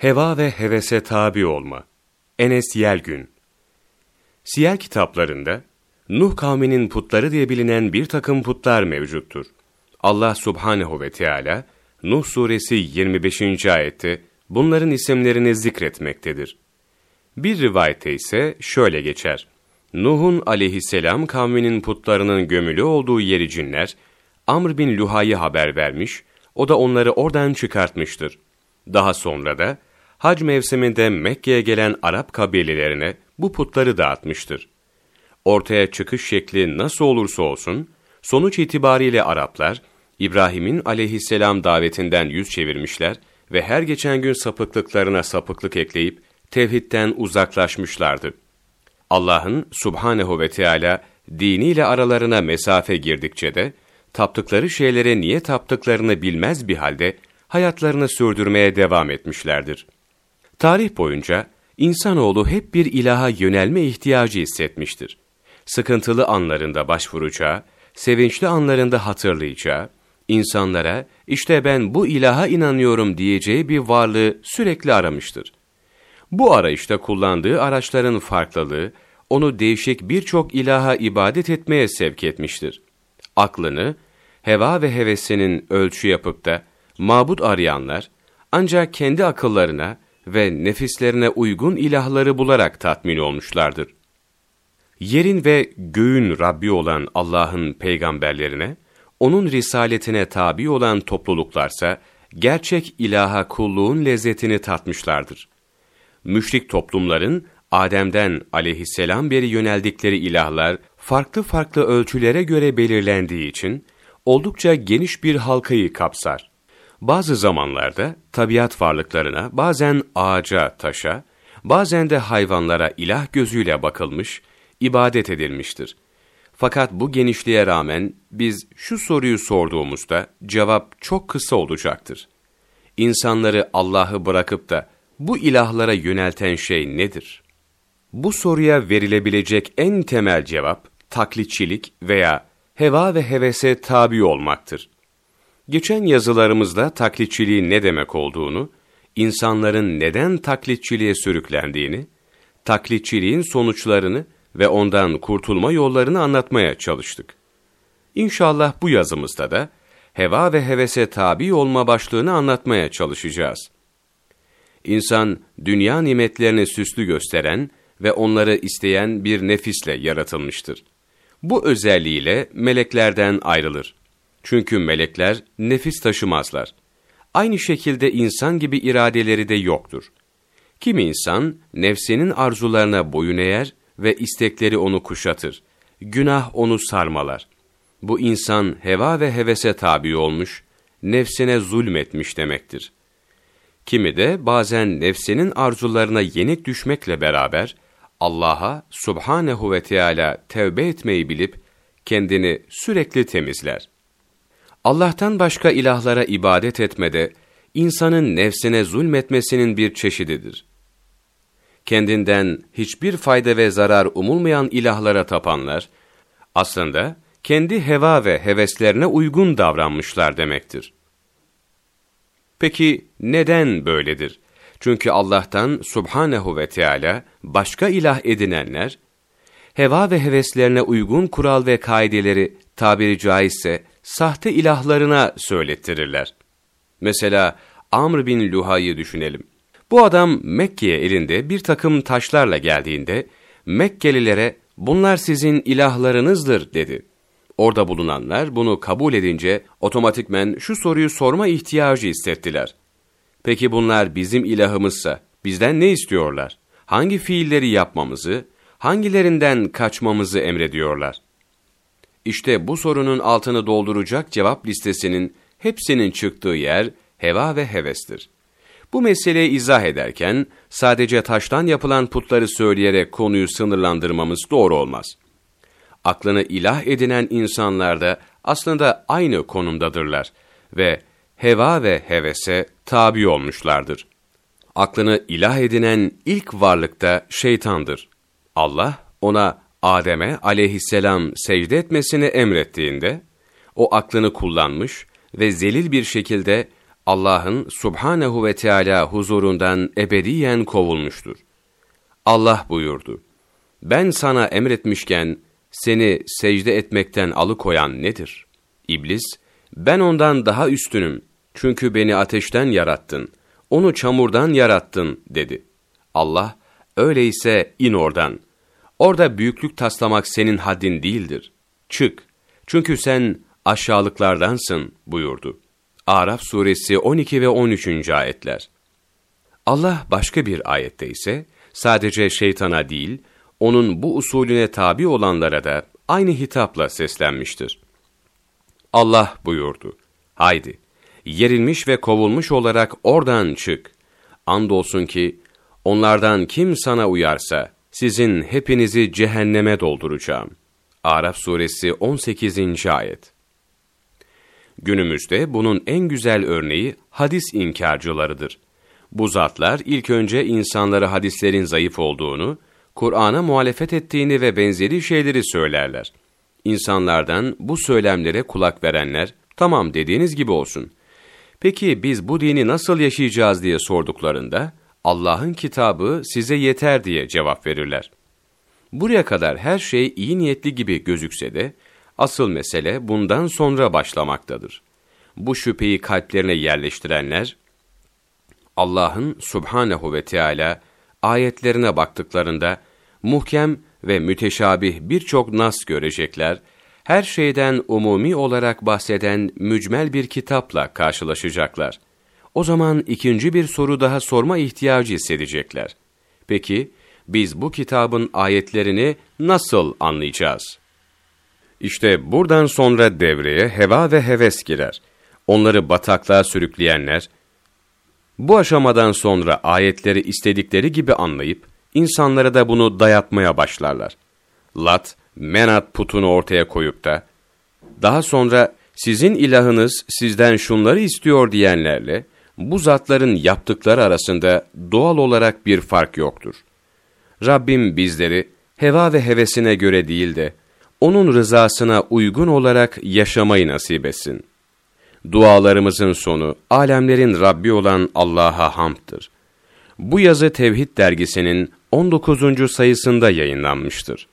Heva ve hevese tabi olma. Enes Yelgün Siyer kitaplarında Nuh kavminin putları diye bilinen bir takım putlar mevcuttur. Allah subhanehu ve Teala Nuh suresi 25. ayette bunların isimlerini zikretmektedir. Bir rivayette ise şöyle geçer. Nuh'un aleyhisselam kavminin putlarının gömülü olduğu yeri cinler, Amr bin Luhay'ı haber vermiş, o da onları oradan çıkartmıştır. Daha sonra da hac mevsiminde Mekke'ye gelen Arap kabilelerine bu putları dağıtmıştır. Ortaya çıkış şekli nasıl olursa olsun, sonuç itibariyle Araplar, İbrahim'in aleyhisselam davetinden yüz çevirmişler ve her geçen gün sapıklıklarına sapıklık ekleyip tevhidden uzaklaşmışlardı. Allah'ın subhanehu ve Teala diniyle aralarına mesafe girdikçe de, taptıkları şeylere niye taptıklarını bilmez bir halde hayatlarını sürdürmeye devam etmişlerdir. Tarih boyunca insanoğlu hep bir ilaha yönelme ihtiyacı hissetmiştir. Sıkıntılı anlarında başvuracağı, sevinçli anlarında hatırlayacağı, insanlara işte ben bu ilaha inanıyorum diyeceği bir varlığı sürekli aramıştır. Bu arayışta kullandığı araçların farklılığı, onu değişik birçok ilaha ibadet etmeye sevk etmiştir. Aklını, heva ve hevesinin ölçü yapıp da mabut arayanlar, ancak kendi akıllarına ve nefislerine uygun ilahları bularak tatmin olmuşlardır. Yerin ve göğün Rabbi olan Allah'ın peygamberlerine, onun risaletine tabi olan topluluklarsa, gerçek ilaha kulluğun lezzetini tatmışlardır. Müşrik toplumların, Adem'den aleyhisselam beri yöneldikleri ilahlar, farklı farklı ölçülere göre belirlendiği için, oldukça geniş bir halkayı kapsar. Bazı zamanlarda tabiat varlıklarına, bazen ağaca, taşa, bazen de hayvanlara ilah gözüyle bakılmış, ibadet edilmiştir. Fakat bu genişliğe rağmen biz şu soruyu sorduğumuzda cevap çok kısa olacaktır. İnsanları Allah'ı bırakıp da bu ilahlara yönelten şey nedir? Bu soruya verilebilecek en temel cevap taklitçilik veya heva ve hevese tabi olmaktır. Geçen yazılarımızda taklitçiliğin ne demek olduğunu, insanların neden taklitçiliğe sürüklendiğini, taklitçiliğin sonuçlarını ve ondan kurtulma yollarını anlatmaya çalıştık. İnşallah bu yazımızda da heva ve hevese tabi olma başlığını anlatmaya çalışacağız. İnsan, dünya nimetlerini süslü gösteren ve onları isteyen bir nefisle yaratılmıştır. Bu özelliğiyle meleklerden ayrılır. Çünkü melekler nefis taşımazlar. Aynı şekilde insan gibi iradeleri de yoktur. Kimi insan nefsinin arzularına boyun eğer ve istekleri onu kuşatır. Günah onu sarmalar. Bu insan heva ve hevese tabi olmuş, nefsine zulmetmiş demektir. Kimi de bazen nefsinin arzularına yenik düşmekle beraber, Allah'a subhanehu ve Teala tevbe etmeyi bilip, kendini sürekli temizler. Allah'tan başka ilahlara ibadet etmede, insanın nefsine zulmetmesinin bir çeşididir kendinden hiçbir fayda ve zarar umulmayan ilahlara tapanlar, aslında kendi heva ve heveslerine uygun davranmışlar demektir. Peki neden böyledir? Çünkü Allah'tan subhanehu ve Teala başka ilah edinenler, heva ve heveslerine uygun kural ve kaideleri tabiri caizse sahte ilahlarına söylettirirler. Mesela Amr bin Luhay'ı düşünelim. Bu adam Mekke'ye elinde bir takım taşlarla geldiğinde Mekkelilere bunlar sizin ilahlarınızdır dedi. Orada bulunanlar bunu kabul edince otomatikmen şu soruyu sorma ihtiyacı hissettiler. Peki bunlar bizim ilahımızsa bizden ne istiyorlar? Hangi fiilleri yapmamızı, hangilerinden kaçmamızı emrediyorlar? İşte bu sorunun altını dolduracak cevap listesinin hepsinin çıktığı yer heva ve hevestir. Bu meseleyi izah ederken sadece taştan yapılan putları söyleyerek konuyu sınırlandırmamız doğru olmaz. Aklını ilah edinen insanlar da aslında aynı konumdadırlar ve heva ve hevese tabi olmuşlardır. Aklını ilah edinen ilk varlık da şeytandır. Allah ona Adem'e aleyhisselam secde etmesini emrettiğinde, o aklını kullanmış ve zelil bir şekilde Allah'ın subhanehu ve Teala huzurundan ebediyen kovulmuştur. Allah buyurdu, ben sana emretmişken seni secde etmekten alıkoyan nedir? İblis, ben ondan daha üstünüm çünkü beni ateşten yarattın, onu çamurdan yarattın dedi. Allah, öyleyse in oradan. Orada büyüklük taslamak senin haddin değildir. Çık, çünkü sen aşağılıklardansın buyurdu. Araf suresi 12 ve 13. ayetler. Allah başka bir ayette ise sadece şeytana değil, onun bu usulüne tabi olanlara da aynı hitapla seslenmiştir. Allah buyurdu, haydi, yerilmiş ve kovulmuş olarak oradan çık. Andolsun ki, onlardan kim sana uyarsa, sizin hepinizi cehenneme dolduracağım. Araf suresi 18. ayet. Günümüzde bunun en güzel örneği hadis inkarcılarıdır. Bu zatlar ilk önce insanlara hadislerin zayıf olduğunu, Kur'an'a muhalefet ettiğini ve benzeri şeyleri söylerler. İnsanlardan bu söylemlere kulak verenler, tamam dediğiniz gibi olsun. Peki biz bu dini nasıl yaşayacağız diye sorduklarında, Allah'ın kitabı size yeter diye cevap verirler. Buraya kadar her şey iyi niyetli gibi gözükse de, asıl mesele bundan sonra başlamaktadır. Bu şüpheyi kalplerine yerleştirenler, Allah'ın subhanehu ve Teala ayetlerine baktıklarında, muhkem ve müteşabih birçok nas görecekler, her şeyden umumi olarak bahseden mücmel bir kitapla karşılaşacaklar. O zaman ikinci bir soru daha sorma ihtiyacı hissedecekler. Peki, biz bu kitabın ayetlerini nasıl anlayacağız? İşte buradan sonra devreye heva ve heves girer. Onları bataklığa sürükleyenler, bu aşamadan sonra ayetleri istedikleri gibi anlayıp, insanlara da bunu dayatmaya başlarlar. Lat, Menat putunu ortaya koyup da, daha sonra sizin ilahınız sizden şunları istiyor diyenlerle, bu zatların yaptıkları arasında doğal olarak bir fark yoktur. Rabbim bizleri heva ve hevesine göre değil de, onun rızasına uygun olarak yaşamayı nasip etsin. Dualarımızın sonu, alemlerin Rabbi olan Allah'a hamdtır. Bu yazı Tevhid dergisinin 19. sayısında yayınlanmıştır.